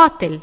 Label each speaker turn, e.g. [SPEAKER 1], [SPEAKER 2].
[SPEAKER 1] باطل.